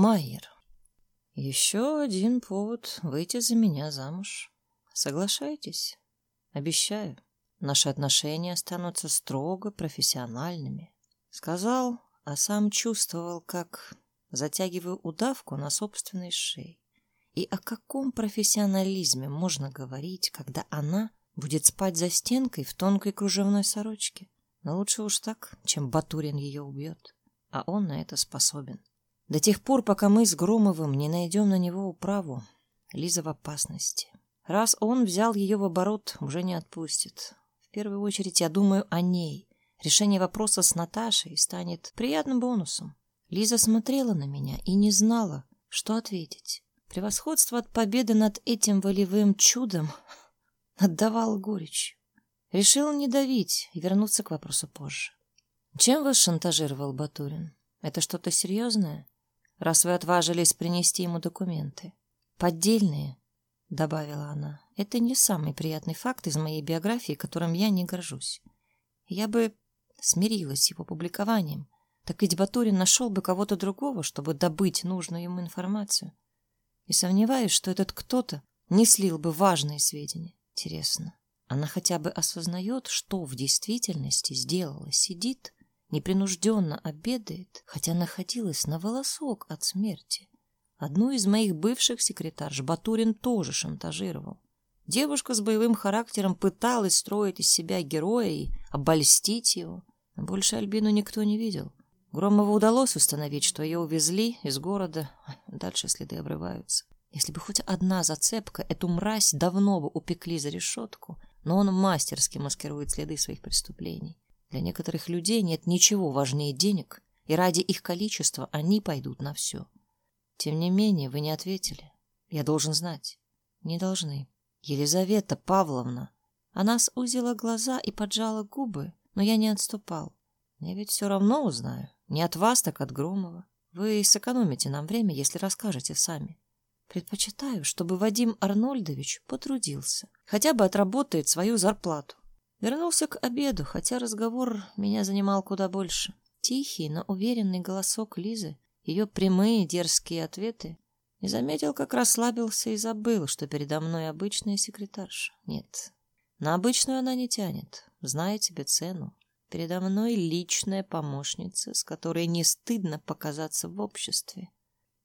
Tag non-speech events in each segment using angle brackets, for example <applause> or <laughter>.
Майер. Еще один повод выйти за меня замуж. Соглашайтесь? Обещаю, наши отношения останутся строго профессиональными. Сказал, а сам чувствовал, как затягиваю удавку на собственной шее. И о каком профессионализме можно говорить, когда она будет спать за стенкой в тонкой кружевной сорочке? Но лучше уж так, чем Батурин ее убьет. А он на это способен. До тех пор, пока мы с Громовым не найдем на него управу, Лиза в опасности. Раз он взял ее в оборот, уже не отпустит. В первую очередь я думаю о ней. Решение вопроса с Наташей станет приятным бонусом. Лиза смотрела на меня и не знала, что ответить. Превосходство от победы над этим волевым чудом <laughs> отдавало горечь. Решил не давить и вернуться к вопросу позже. Чем вас шантажировал Батурин? Это что-то серьезное? Раз вы отважились принести ему документы. Поддельные, добавила она. Это не самый приятный факт из моей биографии, которым я не горжусь. Я бы смирилась с его публикованием. Так ведь Батурин нашел бы кого-то другого, чтобы добыть нужную ему информацию. И сомневаюсь, что этот кто-то не слил бы важные сведения. Интересно, она хотя бы осознает, что в действительности сделала, сидит непринужденно обедает, хотя находилась на волосок от смерти. Одну из моих бывших секретарш Батурин тоже шантажировал. Девушка с боевым характером пыталась строить из себя героя и обольстить его. Больше Альбину никто не видел. Громову удалось установить, что ее увезли из города. Дальше следы обрываются. Если бы хоть одна зацепка, эту мразь давно бы упекли за решетку, но он мастерски маскирует следы своих преступлений. Для некоторых людей нет ничего важнее денег, и ради их количества они пойдут на все. Тем не менее, вы не ответили. Я должен знать. Не должны. Елизавета Павловна. Она сузила глаза и поджала губы, но я не отступал. Я ведь все равно узнаю. Не от вас, так от Громова. Вы сэкономите нам время, если расскажете сами. Предпочитаю, чтобы Вадим Арнольдович потрудился. Хотя бы отработает свою зарплату. Вернулся к обеду, хотя разговор меня занимал куда больше. Тихий, но уверенный голосок Лизы, ее прямые дерзкие ответы. Не заметил, как расслабился и забыл, что передо мной обычная секретарша. Нет, на обычную она не тянет, зная тебе цену. Передо мной личная помощница, с которой не стыдно показаться в обществе.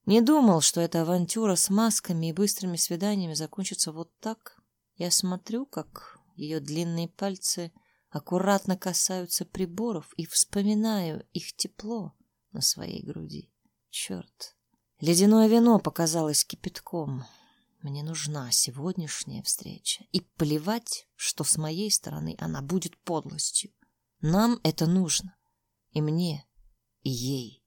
Не думал, что эта авантюра с масками и быстрыми свиданиями закончится вот так. Я смотрю, как ее длинные пальцы аккуратно касаются приборов и вспоминаю их тепло на своей груди. Черт! Ледяное вино показалось кипятком. Мне нужна сегодняшняя встреча. И плевать, что с моей стороны она будет подлостью. Нам это нужно. И мне, и ей.